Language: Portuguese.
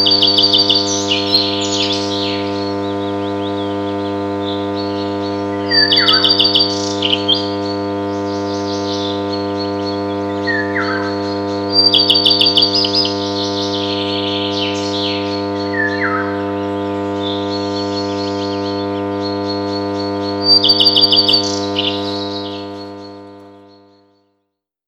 Música